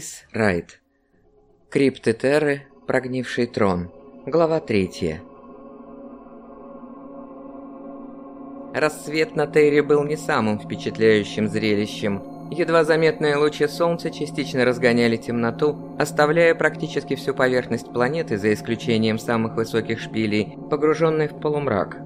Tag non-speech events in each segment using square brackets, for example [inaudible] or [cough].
Крис Райт. Крипты Терры, прогнивший трон. Глава третья. Рассвет на Терре был не самым впечатляющим зрелищем. Едва заметные лучи солнца частично разгоняли темноту, оставляя практически всю поверхность планеты, за исключением самых высоких шпилей, погруженной в полумрак.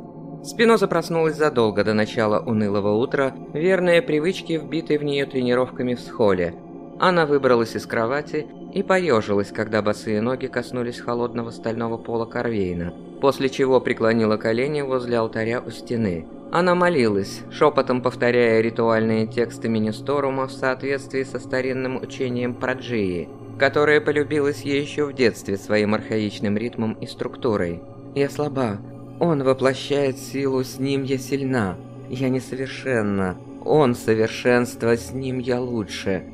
Спиноза проснулась задолго до начала унылого утра, верные привычки, вбитой в нее тренировками в схоле. Она выбралась из кровати и поежилась, когда босые ноги коснулись холодного стального пола Корвейна, после чего преклонила колени возле алтаря у стены. Она молилась, шепотом повторяя ритуальные тексты Министорума в соответствии со старинным учением Праджии, которое полюбилось ей еще в детстве своим архаичным ритмом и структурой. «Я слаба. Он воплощает силу, с ним я сильна. Я несовершенна. Он совершенство, с ним я лучше».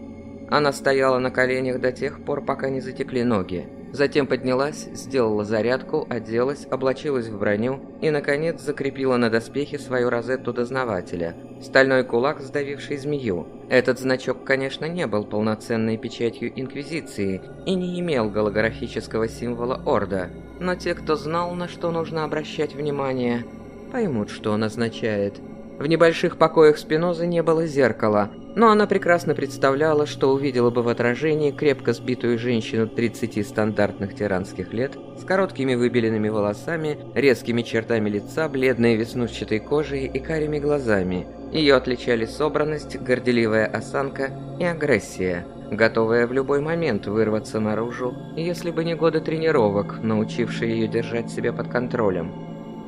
Она стояла на коленях до тех пор, пока не затекли ноги. Затем поднялась, сделала зарядку, оделась, облачилась в броню и, наконец, закрепила на доспехе свою розетту дознавателя. Стальной кулак, сдавивший змею. Этот значок, конечно, не был полноценной печатью Инквизиции и не имел голографического символа Орда, но те, кто знал, на что нужно обращать внимание, поймут, что он означает. В небольших покоях Спинозы не было зеркала, но она прекрасно представляла, что увидела бы в отражении крепко сбитую женщину 30 стандартных тиранских лет, с короткими выбеленными волосами, резкими чертами лица, бледной веснушчатой кожей и карими глазами. Ее отличали собранность, горделивая осанка и агрессия, готовая в любой момент вырваться наружу, если бы не годы тренировок, научившие ее держать себя под контролем.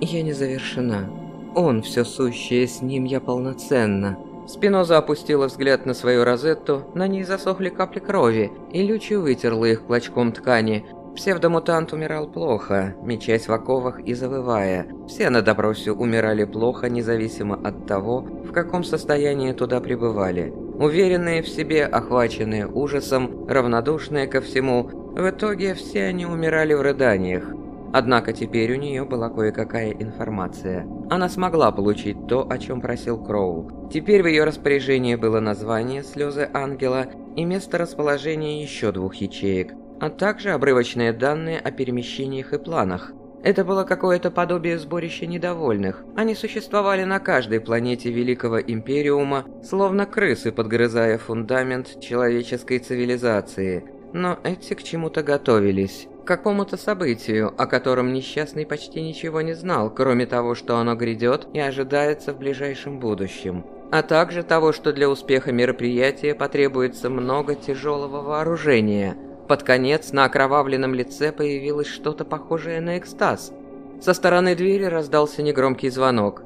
«Я не завершена. Он все сущее, с ним я полноценна», Спиноза опустила взгляд на свою розетту, на ней засохли капли крови, и Лючи вытерла их клочком ткани. Псевдомутант умирал плохо, мечась в оковах и завывая. Все на допросе умирали плохо, независимо от того, в каком состоянии туда пребывали. Уверенные в себе, охваченные ужасом, равнодушные ко всему, в итоге все они умирали в рыданиях. Однако теперь у нее была кое-какая информация. Она смогла получить то, о чем просил Кроул. Теперь в ее распоряжении было название «Слезы ангела» и место расположения еще двух ячеек, а также обрывочные данные о перемещениях и планах. Это было какое-то подобие сборища недовольных. Они существовали на каждой планете Великого Империума, словно крысы, подгрызая фундамент человеческой цивилизации. Но эти к чему-то готовились какому-то событию, о котором несчастный почти ничего не знал, кроме того, что оно грядет и ожидается в ближайшем будущем. А также того, что для успеха мероприятия потребуется много тяжелого вооружения. Под конец на окровавленном лице появилось что-то похожее на экстаз. Со стороны двери раздался негромкий звонок.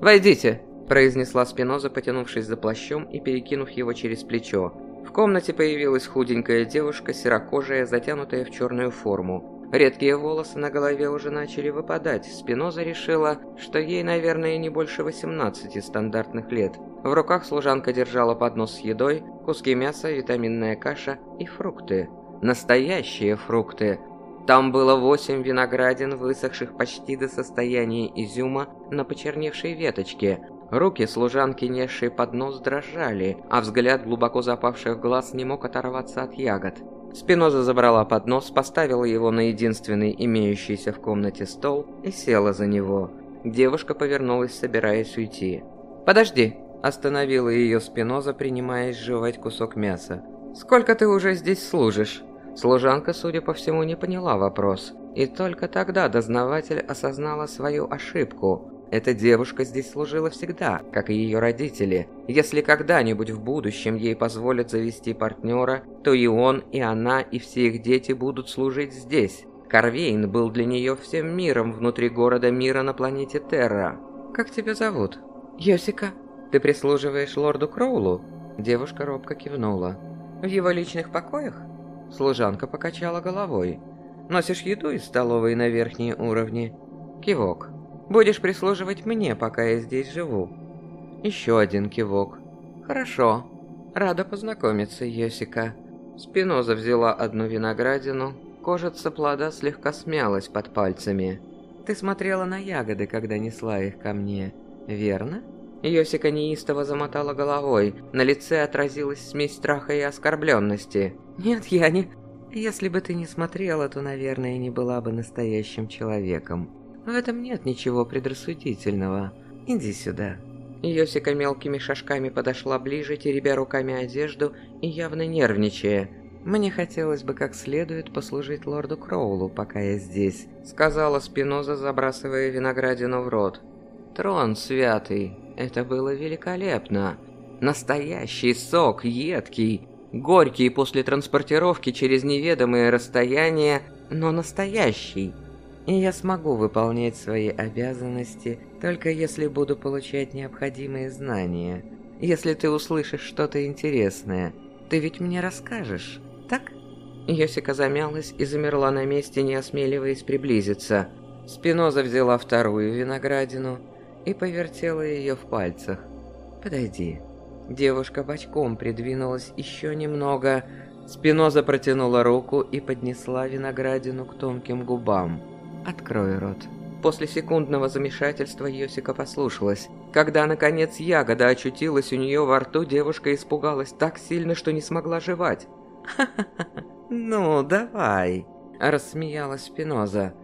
«Войдите!» – произнесла Спиноза, потянувшись за плащом и перекинув его через плечо. В комнате появилась худенькая девушка, серокожая, затянутая в черную форму. Редкие волосы на голове уже начали выпадать. Спиноза решила, что ей, наверное, не больше 18 стандартных лет. В руках служанка держала поднос с едой, куски мяса, витаминная каша и фрукты. Настоящие фрукты. Там было восемь виноградин, высохших почти до состояния изюма на почерневшей веточке, Руки служанки, несшей поднос, дрожали, а взгляд глубоко запавших глаз не мог оторваться от ягод. Спиноза забрала поднос, поставила его на единственный имеющийся в комнате стол и села за него. Девушка повернулась, собираясь уйти. «Подожди!» – остановила ее Спиноза, принимаясь жевать кусок мяса. «Сколько ты уже здесь служишь?» Служанка, судя по всему, не поняла вопрос. И только тогда дознаватель осознала свою ошибку. Эта девушка здесь служила всегда, как и ее родители. Если когда-нибудь в будущем ей позволят завести партнера, то и он, и она, и все их дети будут служить здесь. Карвейн был для нее всем миром внутри города мира на планете Терра. «Как тебя зовут?» «Йосика. Ты прислуживаешь лорду Кроулу?» Девушка робко кивнула. «В его личных покоях?» Служанка покачала головой. «Носишь еду из столовой на верхние уровни?» Кивок. Будешь прислуживать мне, пока я здесь живу». Еще один кивок. «Хорошо. Рада познакомиться, Йосика». Спиноза взяла одну виноградину. Кожица плода слегка смялась под пальцами. «Ты смотрела на ягоды, когда несла их ко мне, верно?» Йосика неистово замотала головой, на лице отразилась смесь страха и оскорбленности. «Нет, я не... Если бы ты не смотрела, то, наверное, не была бы настоящим человеком. В этом нет ничего предрассудительного. Иди сюда». Йосика мелкими шажками подошла ближе, теребя руками одежду и явно нервничая. «Мне хотелось бы как следует послужить лорду Кроулу, пока я здесь», — сказала Спиноза, забрасывая виноградину в рот. «Трон святый, это было великолепно. Настоящий сок, едкий, горький после транспортировки через неведомые расстояния, но настоящий. И я смогу выполнять свои обязанности, только если буду получать необходимые знания. Если ты услышишь что-то интересное, ты ведь мне расскажешь, так?» Йосика замялась и замерла на месте, не осмеливаясь приблизиться. Спиноза взяла вторую виноградину и повертела ее в пальцах. «Подойди». Девушка бочком придвинулась еще немного. Спиноза протянула руку и поднесла виноградину к тонким губам. «Открой рот». После секундного замешательства Йосика послушалась. Когда, наконец, ягода очутилась у нее во рту, девушка испугалась так сильно, что не смогла жевать. «Ха-ха-ха, [laughs] ну, давай!» – рассмеялась Спиноза.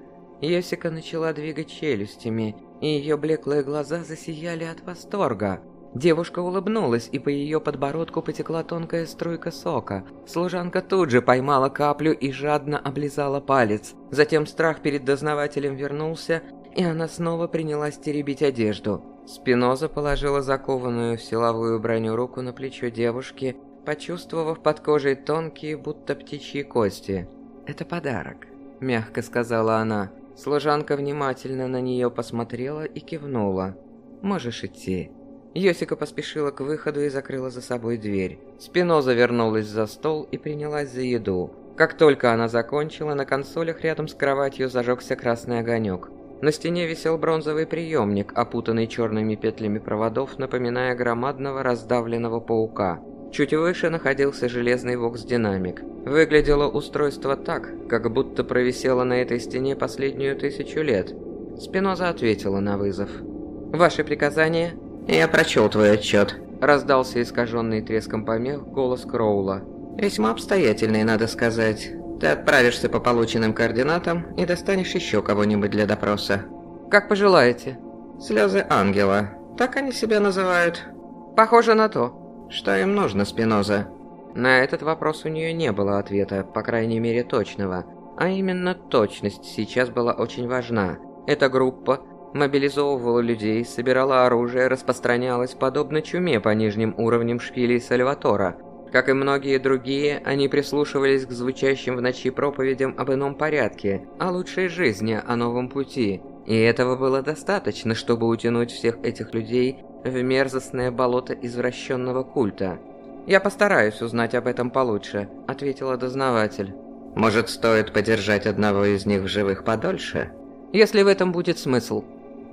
Йосика начала двигать челюстями, и ее блеклые глаза засияли от восторга. Девушка улыбнулась, и по ее подбородку потекла тонкая струйка сока. Служанка тут же поймала каплю и жадно облизала палец. Затем страх перед дознавателем вернулся, и она снова принялась теребить одежду. Спиноза положила закованную в силовую броню руку на плечо девушки, почувствовав под кожей тонкие, будто птичьи кости. «Это подарок», – мягко сказала она. Служанка внимательно на нее посмотрела и кивнула. «Можешь идти». Йосика поспешила к выходу и закрыла за собой дверь. Спиноза вернулась за стол и принялась за еду. Как только она закончила, на консолях рядом с кроватью зажегся красный огонек. На стене висел бронзовый приемник, опутанный черными петлями проводов, напоминая громадного раздавленного паука. Чуть выше находился железный вокс-динамик. Выглядело устройство так, как будто провисело на этой стене последнюю тысячу лет. Спиноза ответила на вызов. «Ваши приказания?» «Я прочел твой отчет», — раздался искаженный треском помех голос Кроула. «Весьма обстоятельный, надо сказать. Ты отправишься по полученным координатам и достанешь еще кого-нибудь для допроса». «Как пожелаете». «Слезы ангела. Так они себя называют?» «Похоже на то». Что им нужно, Спиноза? На этот вопрос у нее не было ответа, по крайней мере точного. А именно точность сейчас была очень важна. Эта группа мобилизовывала людей, собирала оружие, распространялась подобно чуме по нижним уровням шпилей Сальватора. Как и многие другие, они прислушивались к звучащим в ночи проповедям об ином порядке, о лучшей жизни, о новом пути. И этого было достаточно, чтобы утянуть всех этих людей в мерзостное болото извращенного культа. «Я постараюсь узнать об этом получше», — ответила дознаватель. «Может, стоит подержать одного из них в живых подольше?» «Если в этом будет смысл».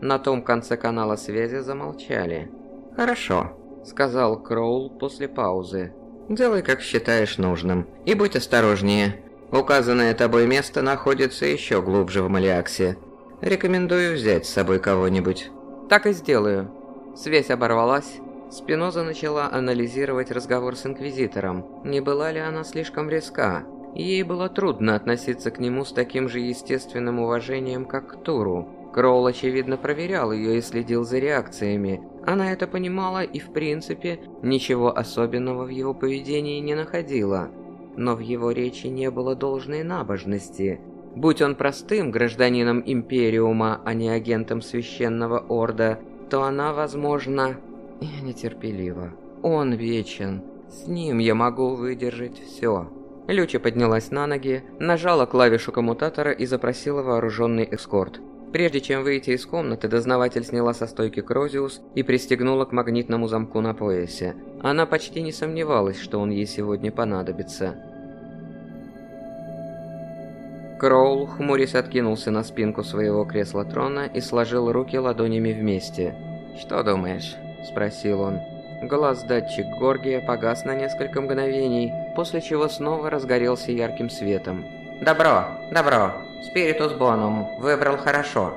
На том конце канала связи замолчали. «Хорошо», — сказал Кроул после паузы. «Делай, как считаешь нужным, и будь осторожнее. Указанное тобой место находится еще глубже в Малиаксе. Рекомендую взять с собой кого-нибудь». «Так и сделаю», Связь оборвалась. Спиноза начала анализировать разговор с Инквизитором. Не была ли она слишком резка? Ей было трудно относиться к нему с таким же естественным уважением, как к Туру. Кроул, очевидно, проверял ее и следил за реакциями. Она это понимала и, в принципе, ничего особенного в его поведении не находила. Но в его речи не было должной набожности. Будь он простым гражданином Империума, а не агентом Священного Орда, то она, возможно... Я нетерпелива. Он вечен. С ним я могу выдержать все. Люча поднялась на ноги, нажала клавишу коммутатора и запросила вооруженный эскорт. Прежде чем выйти из комнаты, дознаватель сняла со стойки Крозиус и пристегнула к магнитному замку на поясе. Она почти не сомневалась, что он ей сегодня понадобится. Кроул, хмурясь, откинулся на спинку своего кресла-трона и сложил руки ладонями вместе. «Что думаешь?» – спросил он. Глаз-датчик Горгия погас на несколько мгновений, после чего снова разгорелся ярким светом. «Добро, добро. Спиритус Бонум. Выбрал хорошо.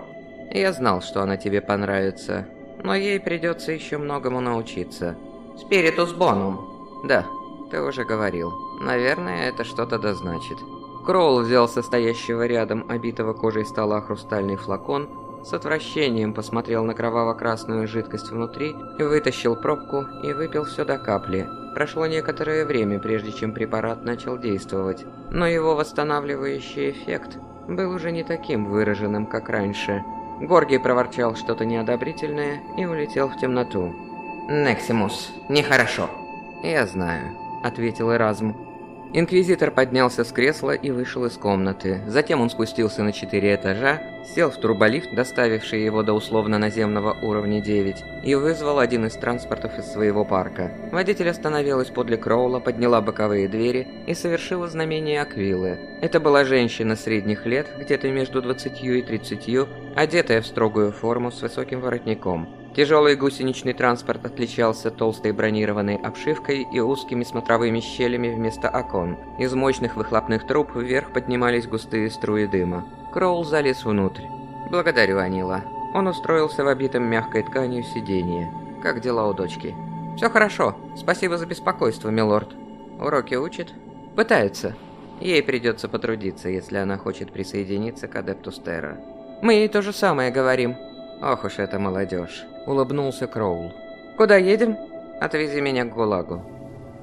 Я знал, что она тебе понравится. но ей придется еще многому научиться. Спиритус Бонум. Да, ты уже говорил. Наверное, это что-то да значит. Кроул взял состоящего рядом обитого кожей стола хрустальный флакон, с отвращением посмотрел на кроваво-красную жидкость внутри, вытащил пробку и выпил все до капли. Прошло некоторое время, прежде чем препарат начал действовать, но его восстанавливающий эффект был уже не таким выраженным, как раньше. Горгий проворчал что-то неодобрительное и улетел в темноту. «Нексимус, нехорошо». «Я знаю», — ответил Эразм. Инквизитор поднялся с кресла и вышел из комнаты. Затем он спустился на четыре этажа, сел в турболифт, доставивший его до условно наземного уровня 9, и вызвал один из транспортов из своего парка. Водитель остановилась подле Кроула, подняла боковые двери и совершила знамение Аквилы. Это была женщина средних лет, где-то между 20 и 30, одетая в строгую форму с высоким воротником. Тяжелый гусеничный транспорт отличался толстой бронированной обшивкой и узкими смотровыми щелями вместо окон. Из мощных выхлопных труб вверх поднимались густые струи дыма. Кроул залез внутрь. «Благодарю, Анила». Он устроился в обитом мягкой тканью сиденье. «Как дела у дочки?» «Все хорошо. Спасибо за беспокойство, милорд». «Уроки учит?» «Пытается. Ей придется потрудиться, если она хочет присоединиться к Адептус Терра». «Мы ей то же самое говорим», «Ох уж эта молодежь!» — улыбнулся Кроул. «Куда едем?» «Отвези меня к ГУЛАГу».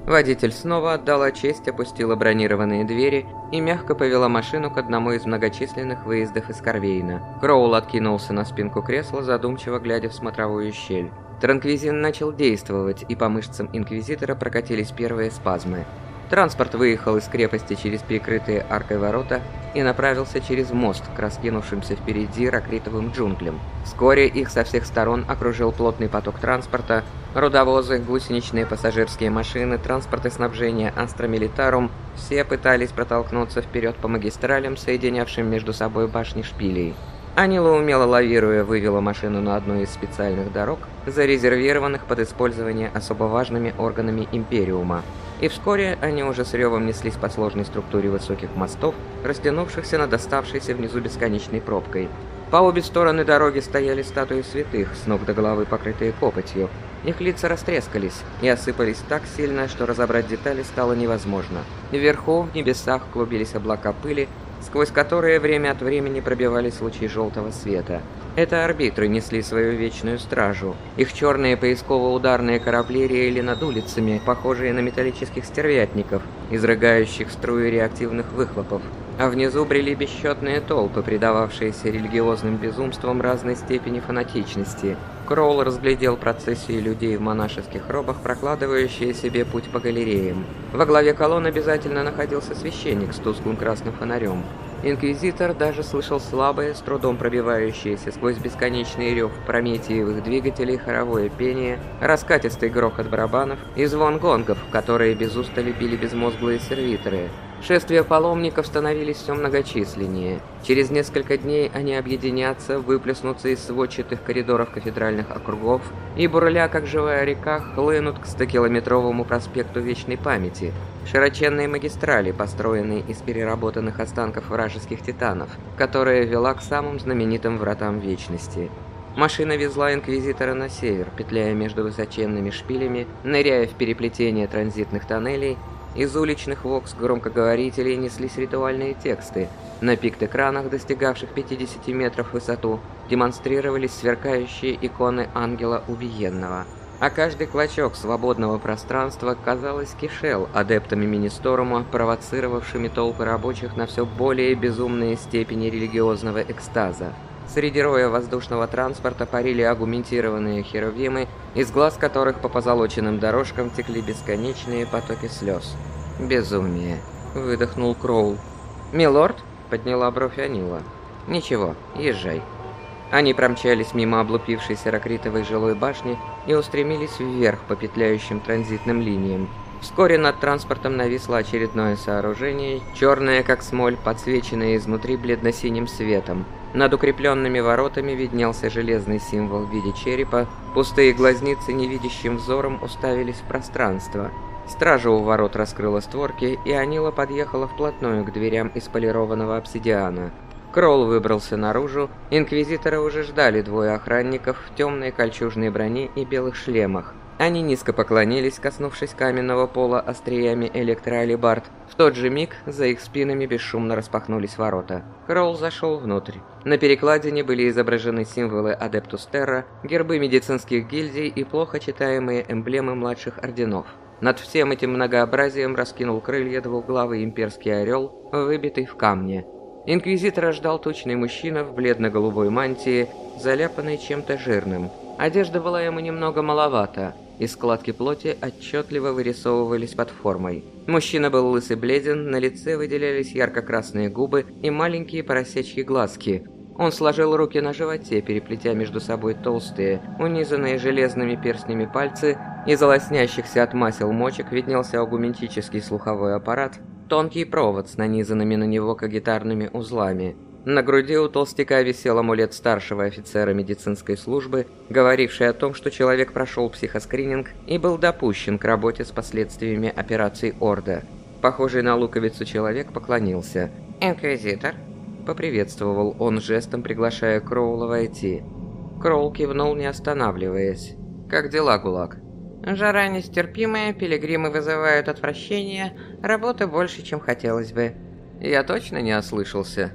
Водитель снова отдала честь, опустила бронированные двери и мягко повела машину к одному из многочисленных выездов из Корвейна. Кроул откинулся на спинку кресла, задумчиво глядя в смотровую щель. Транквизин начал действовать, и по мышцам Инквизитора прокатились первые спазмы. Транспорт выехал из крепости через перекрытые аркой ворота и направился через мост к раскинувшимся впереди ракритовым джунглям. Вскоре их со всех сторон окружил плотный поток транспорта, рудовозы, гусеничные пассажирские машины, транспорты снабжения Астра Милитарум – все пытались протолкнуться вперед по магистралям, соединявшим между собой башни шпилей. Анила умело лавируя вывела машину на одну из специальных дорог, зарезервированных под использование особо важными органами Империума. И вскоре они уже с ревом неслись по сложной структуре высоких мостов, растянувшихся над оставшейся внизу бесконечной пробкой. По обе стороны дороги стояли статуи святых, с ног до головы покрытые копотью. Их лица растрескались и осыпались так сильно, что разобрать детали стало невозможно. Вверху, в небесах, клубились облака пыли, сквозь которые время от времени пробивались лучи желтого света. Это арбитры несли свою вечную стражу. Их черные поисково-ударные корабли реяли над улицами, похожие на металлических стервятников, изрыгающих струи реактивных выхлопов. А внизу брели бесчетные толпы, предававшиеся религиозным безумствам разной степени фанатичности. Кроул разглядел процессии людей в монашеских робах, прокладывающие себе путь по галереям. Во главе колонн обязательно находился священник с тусклым красным фонарем. Инквизитор даже слышал слабое, с трудом пробивающееся сквозь бесконечный рев прометиевых двигателей хоровое пение, раскатистый грохот барабанов и звон гонгов, которые без устали били безмозглые сервиторы. Шествия паломников становились все многочисленнее. Через несколько дней они объединятся, выплеснутся из сводчатых коридоров кафедральных округов и, бурля как живая река, хлынут к 100-километровому проспекту Вечной Памяти, широченной магистрали, построенной из переработанных останков вражеских титанов, которая вела к самым знаменитым вратам Вечности. Машина везла Инквизитора на север, петляя между высоченными шпилями, ныряя в переплетение транзитных тоннелей из уличных вокс-громкоговорителей неслись ритуальные тексты. На пикт-экранах, достигавших 50 метров в высоту, демонстрировались сверкающие иконы ангела убиенного. А каждый клочок свободного пространства, казалось, кишел адептами Министорума, провоцировавшими толпы рабочих на все более безумные степени религиозного экстаза. Среди роя воздушного транспорта парили агументированные херувимы, из глаз которых по позолоченным дорожкам текли бесконечные потоки слез. «Безумие!» — выдохнул Кроул. «Милорд?» — подняла бровь Анила. «Ничего, езжай». Они промчались мимо облупившейся ракритовой жилой башни и устремились вверх по петляющим транзитным линиям. Вскоре над транспортом нависло очередное сооружение, черное как смоль, подсвеченное изнутри бледно-синим светом. Над укрепленными воротами виднелся железный символ в виде черепа, пустые глазницы невидящим взором уставились в пространство. Стража у ворот раскрыла створки, и Анила подъехала вплотную к дверям из полированного обсидиана. Кролл выбрался наружу, инквизитора уже ждали двое охранников в темной кольчужной броне и белых шлемах. Они низко поклонились, коснувшись каменного пола остриями электроалибард. В тот же миг за их спинами бесшумно распахнулись ворота. Кроул зашел внутрь. На перекладине были изображены символы Адептус Терра, гербы медицинских гильдий и плохо читаемые эмблемы младших орденов. Над всем этим многообразием раскинул крылья двуглавый имперский орел, выбитый в камне. Инквизитора ждал тучный мужчина в бледно-голубой мантии, заляпанной чем-то жирным. Одежда была ему немного маловата, и складки плоти отчетливо вырисовывались под формой. Мужчина был лыс и бледен, на лице выделялись ярко-красные губы и маленькие поросячьи глазки. Он сложил руки на животе, переплетя между собой толстые, унизанные железными перстнями пальцы, из лоснящихся от масел мочек виднелся аугументический слуховой аппарат, тонкий провод с нанизанными на него кагитарными узлами – на груди у толстяка висел амулет старшего офицера медицинской службы, говоривший о том, что человек прошел психоскрининг и был допущен к работе с последствиями операции Орда. Похожий на луковицу человек поклонился. «Инквизитор?» Поприветствовал он жестом, приглашая Кроула войти. Кроул кивнул, не останавливаясь. «Как дела, Гулаг?» «Жара нестерпимая, пилигримы вызывают отвращение, работы больше, чем хотелось бы». «Я точно не ослышался?»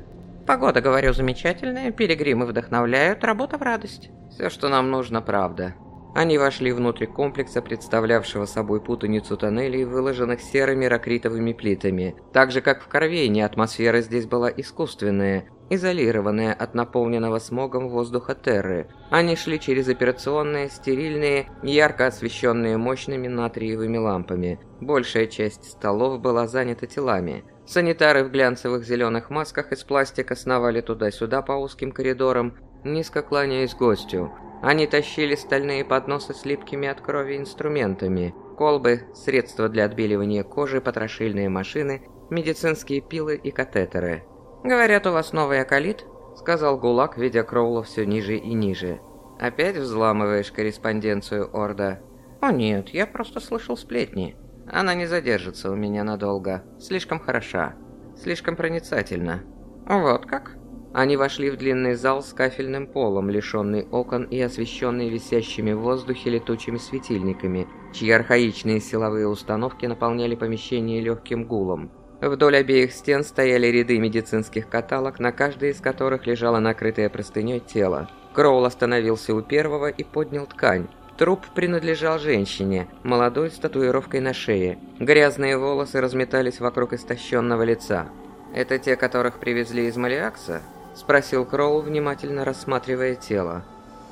Погода, говорю, замечательная, пилигримы вдохновляют, работа в радость. Все, что нам нужно, правда. Они вошли внутрь комплекса, представлявшего собой путаницу тоннелей, выложенных серыми ракритовыми плитами. Так же, как в Корвейне, атмосфера здесь была искусственная, изолированная от наполненного смогом воздуха Терры. Они шли через операционные, стерильные, ярко освещенные мощными натриевыми лампами. Большая часть столов была занята телами. Санитары в глянцевых зеленых масках из пластика сновали туда-сюда по узким коридорам, низко кланяясь гостю. Они тащили стальные подносы с липкими от крови инструментами, колбы, средства для отбеливания кожи, потрошильные машины, медицинские пилы и катетеры. «Говорят, у вас новый акалит?» — сказал Гулак, видя Кроула все ниже и ниже. «Опять взламываешь корреспонденцию Орда?» «О нет, я просто слышал сплетни». Она не задержится у меня надолго. Слишком хороша. Слишком проницательна. Вот как? Они вошли в длинный зал с кафельным полом, лишенный окон и освещенный висящими в воздухе летучими светильниками, чьи архаичные силовые установки наполняли помещение легким гулом. Вдоль обеих стен стояли ряды медицинских каталог, на каждой из которых лежало накрытое простыней тело. Кроул остановился у первого и поднял ткань. Труп принадлежал женщине, молодой с татуировкой на шее. Грязные волосы разметались вокруг истощенного лица. «Это те, которых привезли из Малиакса?» – спросил Кроул, внимательно рассматривая тело.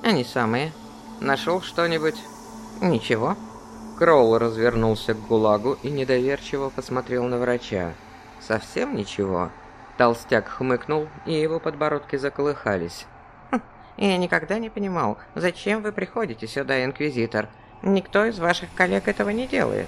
«Они самые. Нашел что-нибудь?» «Ничего». Кроул развернулся к ГУЛАГу и недоверчиво посмотрел на врача. «Совсем ничего?» Толстяк хмыкнул, и его подбородки заколыхались. Я никогда не понимал, зачем вы приходите сюда, Инквизитор. Никто из ваших коллег этого не делает.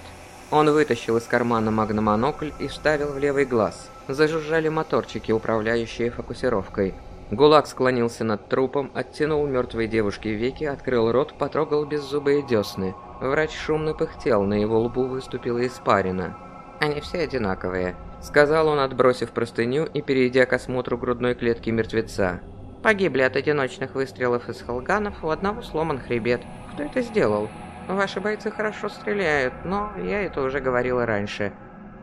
Он вытащил из кармана магномонокль и вставил в левый глаз. Зажужжали моторчики, управляющие фокусировкой. Гулак склонился над трупом, оттянул мертвой девушке веки, открыл рот, потрогал беззубые десны. Врач шумно пыхтел, на его лбу выступила испарина. «Они все одинаковые», — сказал он, отбросив простыню и перейдя к осмотру грудной клетки мертвеца. Погибли от одиночных выстрелов из холганов, у одного сломан хребет. Кто это сделал? Ваши бойцы хорошо стреляют, но я это уже говорила раньше.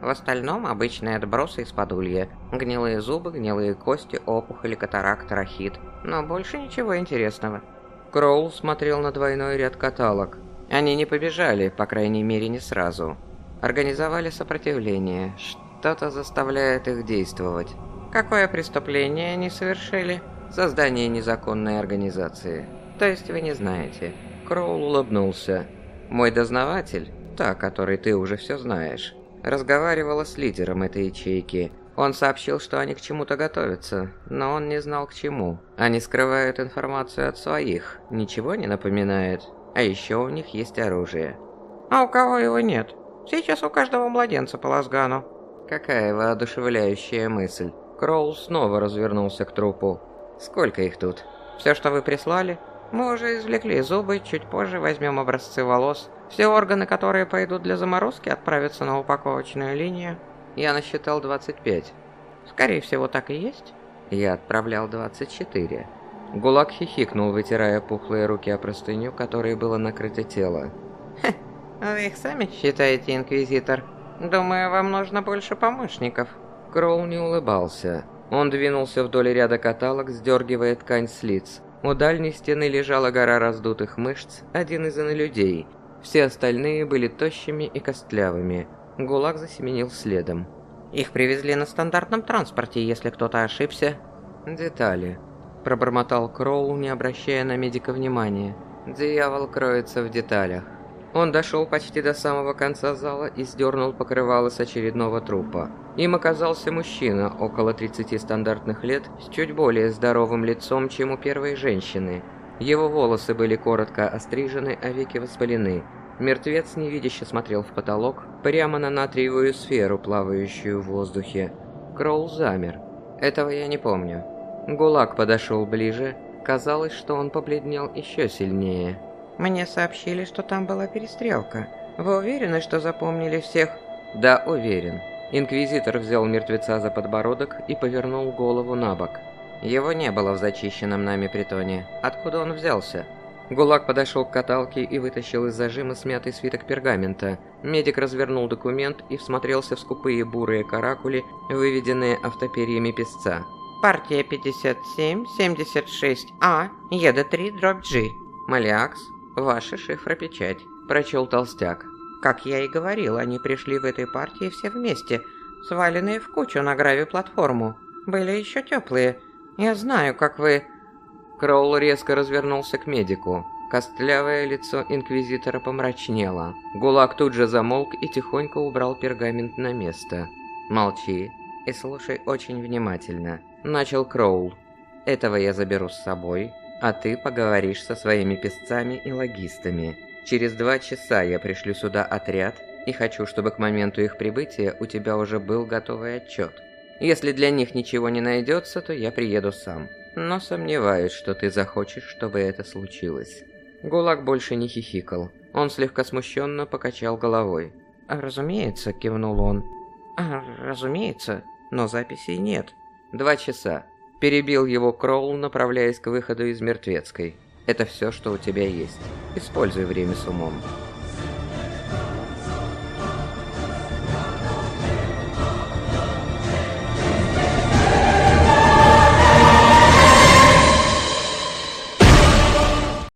В остальном обычные отбросы из-под улья. Гнилые зубы, гнилые кости, опухоли, катаракт, рахит. Но больше ничего интересного. Кроул смотрел на двойной ряд каталог. Они не побежали, по крайней мере не сразу. Организовали сопротивление. Что-то заставляет их действовать. Какое преступление они совершили? Создание незаконной организации. То есть вы не знаете. Кроул улыбнулся. Мой дознаватель, та, которой ты уже все знаешь, разговаривала с лидером этой ячейки. Он сообщил, что они к чему-то готовятся, но он не знал к чему. Они скрывают информацию от своих, ничего не напоминает. А еще у них есть оружие. А у кого его нет? Сейчас у каждого младенца по лазгану. Какая воодушевляющая мысль. Кроул снова развернулся к трупу. Сколько их тут? Все, что вы прислали? Мы уже извлекли зубы, чуть позже возьмем образцы волос. Все органы, которые пойдут для заморозки, отправятся на упаковочную линию. Я насчитал 25. Скорее всего, так и есть. Я отправлял 24. Гулаг хихикнул, вытирая пухлые руки о простыню, которой было накрыто тело. Вы их сами считаете, Инквизитор? Думаю, вам нужно больше помощников. Кроул не улыбался. Он двинулся вдоль ряда каталог, сдергивая ткань с лиц. У дальней стены лежала гора раздутых мышц, один из людей. Все остальные были тощими и костлявыми. Гулаг засеменил следом. Их привезли на стандартном транспорте, если кто-то ошибся. Детали. Пробормотал Кроул, не обращая на медика внимания. Дьявол кроется в деталях. Он дошел почти до самого конца зала и сдернул покрывало с очередного трупа. Им оказался мужчина, около 30 стандартных лет, с чуть более здоровым лицом, чем у первой женщины. Его волосы были коротко острижены, а веки воспалены. Мертвец невидяще смотрел в потолок, прямо на натриевую сферу, плавающую в воздухе. Кроул замер. Этого я не помню. Гулаг подошел ближе. Казалось, что он побледнел еще сильнее. Мне сообщили, что там была перестрелка. Вы уверены, что запомнили всех? Да, уверен. Инквизитор взял мертвеца за подбородок и повернул голову на бок. Его не было в зачищенном нами притоне. Откуда он взялся? Гулаг подошел к каталке и вытащил из зажима смятый свиток пергамента. Медик развернул документ и всмотрелся в скупые бурые каракули, выведенные автоперьями песца. Партия 57-76А, ЕД-3, дробь G. Малиакс, «Ваша шифропечать», – прочел толстяк. «Как я и говорил, они пришли в этой партии все вместе, сваленные в кучу на грави-платформу. Были еще теплые. Я знаю, как вы...» Кроул резко развернулся к медику. Костлявое лицо Инквизитора помрачнело. Гулаг тут же замолк и тихонько убрал пергамент на место. «Молчи и слушай очень внимательно», – начал Кроул. «Этого я заберу с собой, а ты поговоришь со своими песцами и логистами. Через два часа я пришлю сюда отряд, и хочу, чтобы к моменту их прибытия у тебя уже был готовый отчет. Если для них ничего не найдется, то я приеду сам. Но сомневаюсь, что ты захочешь, чтобы это случилось». Гулаг больше не хихикал. Он слегка смущенно покачал головой. «Разумеется», — кивнул он. «А, «Разумеется, но записей нет». «Два часа. Перебил его Кроул, направляясь к выходу из мертвецкой. Это все, что у тебя есть. Используй время с умом.